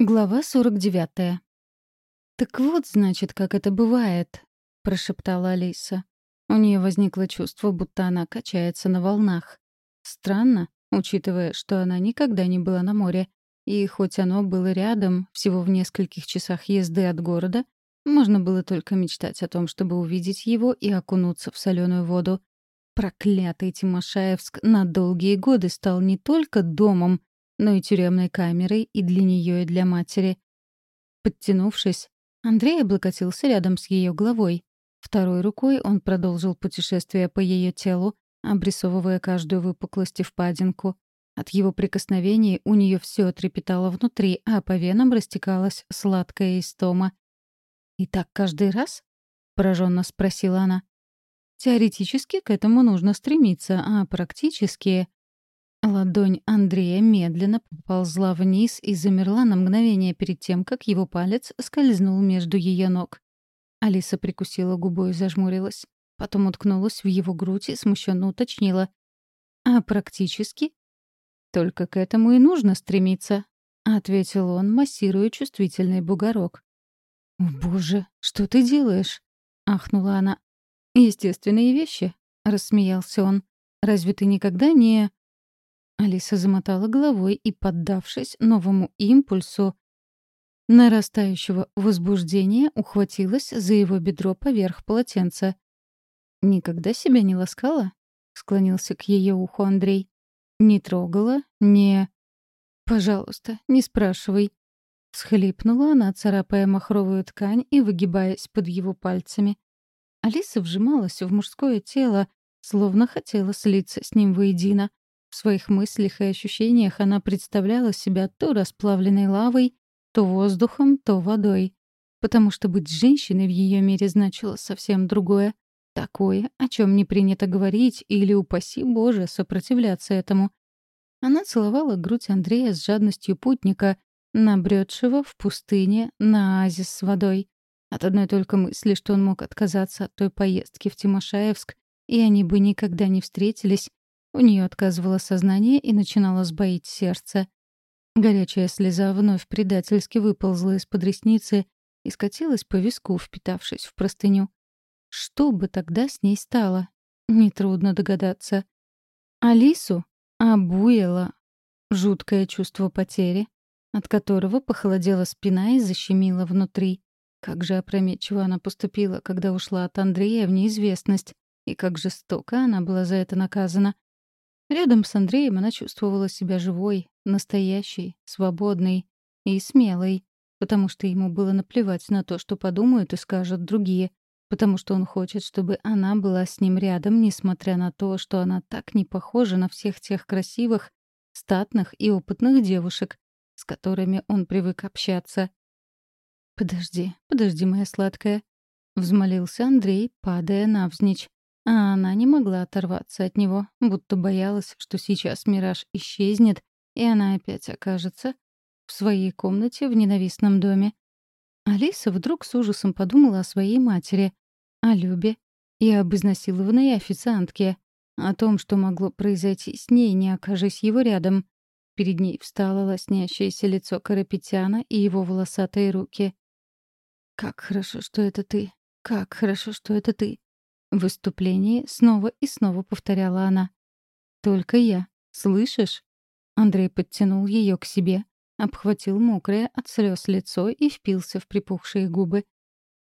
Глава 49. «Так вот, значит, как это бывает», — прошептала Алиса. У нее возникло чувство, будто она качается на волнах. Странно, учитывая, что она никогда не была на море, и хоть оно было рядом, всего в нескольких часах езды от города, можно было только мечтать о том, чтобы увидеть его и окунуться в соленую воду. Проклятый Тимошаевск на долгие годы стал не только домом, но и тюремной камерой и для нее, и для матери. Подтянувшись, Андрей облокотился рядом с ее головой. Второй рукой он продолжил путешествие по ее телу, обрисовывая каждую выпуклость и впадинку. От его прикосновений у нее все трепетало внутри, а по венам растекалась сладкая истома. «И так каждый раз?» — пораженно спросила она. «Теоретически к этому нужно стремиться, а практически...» Ладонь Андрея медленно поползла вниз и замерла на мгновение перед тем, как его палец скользнул между ее ног. Алиса прикусила губу и зажмурилась. Потом уткнулась в его грудь и смущенно уточнила. «А практически?» «Только к этому и нужно стремиться», — ответил он, массируя чувствительный бугорок. «О, боже, что ты делаешь?» — ахнула она. «Естественные вещи», — рассмеялся он. «Разве ты никогда не...» Алиса замотала головой и, поддавшись новому импульсу нарастающего возбуждения, ухватилась за его бедро поверх полотенца. «Никогда себя не ласкала?» — склонился к ее уху Андрей. «Не трогала? Не...» «Пожалуйста, не спрашивай». Схлипнула она, царапая махровую ткань и выгибаясь под его пальцами. Алиса вжималась в мужское тело, словно хотела слиться с ним воедино. В своих мыслях и ощущениях она представляла себя то расплавленной лавой, то воздухом, то водой. Потому что быть женщиной в ее мире значило совсем другое. Такое, о чем не принято говорить или, упаси Боже, сопротивляться этому. Она целовала грудь Андрея с жадностью путника, набредшего в пустыне на оазис с водой. От одной только мысли, что он мог отказаться от той поездки в Тимошаевск, и они бы никогда не встретились, у нее отказывало сознание и начинало сбоить сердце. Горячая слеза вновь предательски выползла из-под ресницы и скатилась по виску, впитавшись в простыню. Что бы тогда с ней стало? Нетрудно догадаться. Алису обуяло жуткое чувство потери, от которого похолодела спина и защемила внутри. Как же опрометчиво она поступила, когда ушла от Андрея в неизвестность, и как жестоко она была за это наказана. Рядом с Андреем она чувствовала себя живой, настоящей, свободной и смелой, потому что ему было наплевать на то, что подумают и скажут другие, потому что он хочет, чтобы она была с ним рядом, несмотря на то, что она так не похожа на всех тех красивых, статных и опытных девушек, с которыми он привык общаться. «Подожди, подожди, моя сладкая», — взмолился Андрей, падая навзничь. А она не могла оторваться от него, будто боялась, что сейчас мираж исчезнет, и она опять окажется в своей комнате в ненавистном доме. Алиса вдруг с ужасом подумала о своей матери, о Любе и об изнасилованной официантке, о том, что могло произойти с ней, не окажись его рядом. Перед ней встало лоснящееся лицо Карапетяна и его волосатые руки. «Как хорошо, что это ты! Как хорошо, что это ты!» Выступлении снова и снова повторяла она. «Только я. Слышишь?» Андрей подтянул ее к себе, обхватил мокрое от слез лицо и впился в припухшие губы.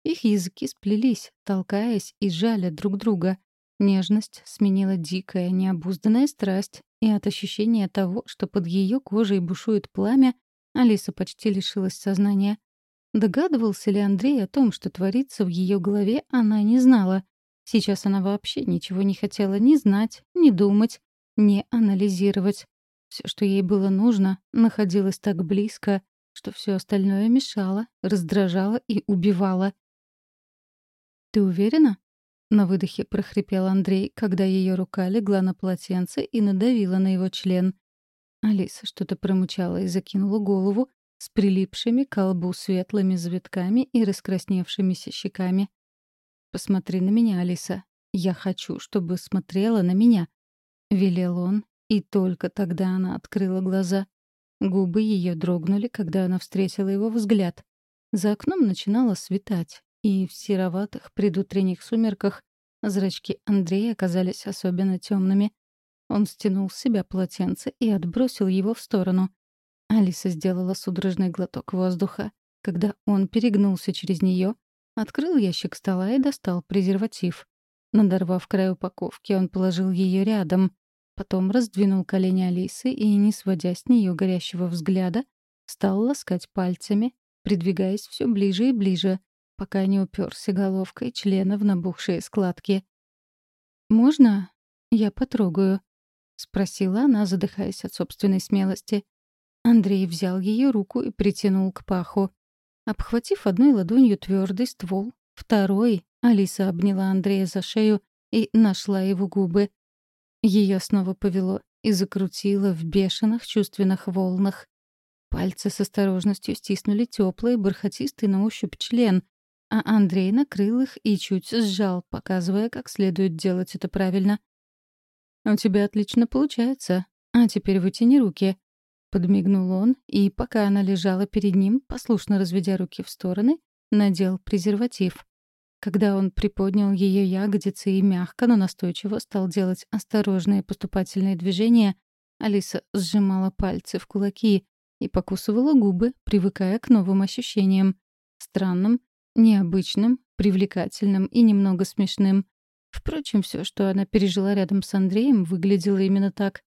Их языки сплелись, толкаясь и сжали друг друга. Нежность сменила дикая, необузданная страсть, и от ощущения того, что под ее кожей бушует пламя, Алиса почти лишилась сознания. Догадывался ли Андрей о том, что творится в ее голове, она не знала. Сейчас она вообще ничего не хотела ни знать, ни думать, ни анализировать. Все, что ей было нужно, находилось так близко, что все остальное мешало, раздражало и убивало. «Ты уверена?» — на выдохе прохрипел Андрей, когда ее рука легла на полотенце и надавила на его член. Алиса что-то промычала и закинула голову с прилипшими к колбу светлыми завитками и раскрасневшимися щеками. «Посмотри на меня, Алиса. Я хочу, чтобы смотрела на меня», — велел он, и только тогда она открыла глаза. Губы ее дрогнули, когда она встретила его взгляд. За окном начинало светать, и в сероватых предутренних сумерках зрачки Андрея оказались особенно темными. Он стянул с себя полотенце и отбросил его в сторону. Алиса сделала судорожный глоток воздуха, когда он перегнулся через нее, открыл ящик стола и достал презерватив. Надорвав край упаковки, он положил ее рядом, потом раздвинул колени Алисы и, не сводя с нее горящего взгляда, стал ласкать пальцами, придвигаясь все ближе и ближе, пока не уперся головкой члена в набухшие складки. «Можно я потрогаю?» — спросила она, задыхаясь от собственной смелости. Андрей взял ее руку и притянул к паху. Обхватив одной ладонью твердый ствол, второй Алиса обняла Андрея за шею и нашла его губы. Ее снова повело и закрутило в бешеных чувственных волнах. Пальцы с осторожностью стиснули теплый, бархатистый на ощупь член, а Андрей накрыл их и чуть сжал, показывая, как следует делать это правильно. «У тебя отлично получается. А теперь вытяни руки», — подмигнул он, и, пока она лежала перед ним, послушно разведя руки в стороны, надел презерватив. Когда он приподнял ее ягодицы и мягко, но настойчиво стал делать осторожные поступательные движения, Алиса сжимала пальцы в кулаки и покусывала губы, привыкая к новым ощущениям. Странным, необычным, привлекательным и немного смешным. Впрочем, все, что она пережила рядом с Андреем, выглядело именно так.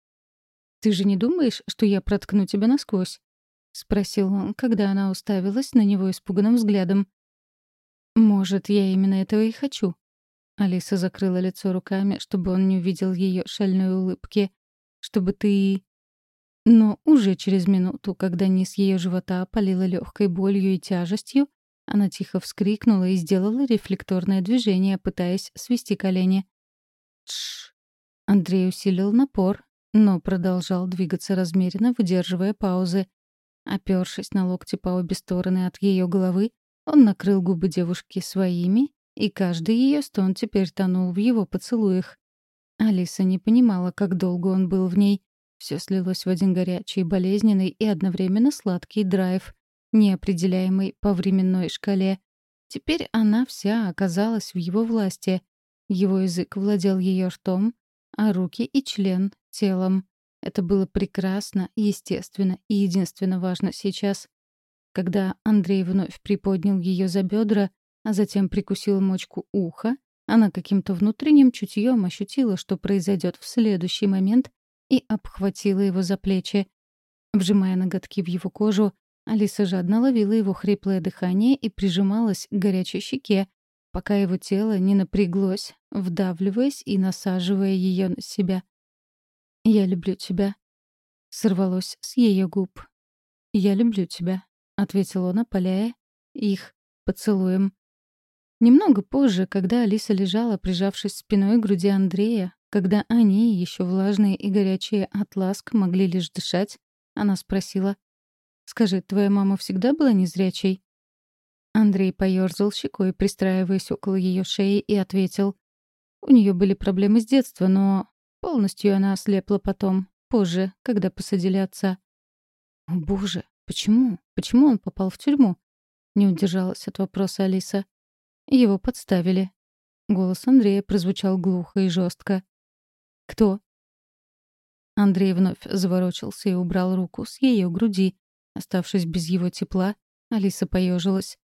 «Ты же не думаешь, что я проткну тебя насквозь?» — спросил он, когда она уставилась на него испуганным взглядом. «Может, я именно этого и хочу?» Алиса закрыла лицо руками, чтобы он не увидел ее шальной улыбки. «Чтобы ты...» Но уже через минуту, когда низ ее живота опалила легкой болью и тяжестью, она тихо вскрикнула и сделала рефлекторное движение, пытаясь свести колени. Тш. Андрей усилил напор, но продолжал двигаться размеренно, выдерживая паузы. Опёршись на локти по обе стороны от ее головы, он накрыл губы девушки своими, и каждый ее стон теперь тонул в его поцелуях. Алиса не понимала, как долго он был в ней. Все слилось в один горячий, болезненный и одновременно сладкий драйв, неопределяемый по временной шкале. Теперь она вся оказалась в его власти. Его язык владел ее ртом, а руки и член — телом. Это было прекрасно, естественно и единственно важно сейчас. Когда Андрей вновь приподнял ее за бедра, а затем прикусил мочку уха, она каким-то внутренним чутьем ощутила, что произойдет в следующий момент, и обхватила его за плечи. Вжимая ноготки в его кожу, Алиса жадно ловила его хриплое дыхание и прижималась к горячей щеке, пока его тело не напряглось, вдавливаясь и насаживая ее на себя. «Я люблю тебя», — сорвалось с ее губ. «Я люблю тебя», ответил он, опаляя их поцелуем. Немного позже, когда Алиса лежала, прижавшись спиной к груди Андрея, когда они, еще влажные и горячие от ласк, могли лишь дышать, она спросила, «Скажи, твоя мама всегда была незрячей?» Андрей поёрзал щекой, пристраиваясь около ее шеи, и ответил, «У нее были проблемы с детства, но полностью она ослепла потом, позже, когда посадили отца». «О, боже, Почему? Почему он попал в тюрьму? Не удержалась от вопроса Алиса. Его подставили. Голос Андрея прозвучал глухо и жестко. «Кто?» Андрей вновь заворочился и убрал руку с ее груди. Оставшись без его тепла, Алиса поежилась.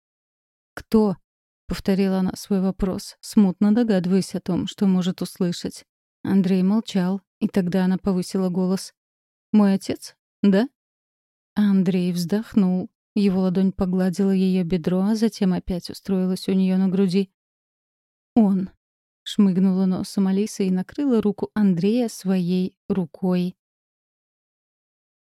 «Кто?» — повторила она свой вопрос, смутно догадываясь о том, что может услышать. Андрей молчал, и тогда она повысила голос. «Мой отец? Да?» Андрей вздохнул. Его ладонь погладила ее бедро, а затем опять устроилась у нее на груди. «Он», — шмыгнула носом Алиса и накрыла руку Андрея своей рукой.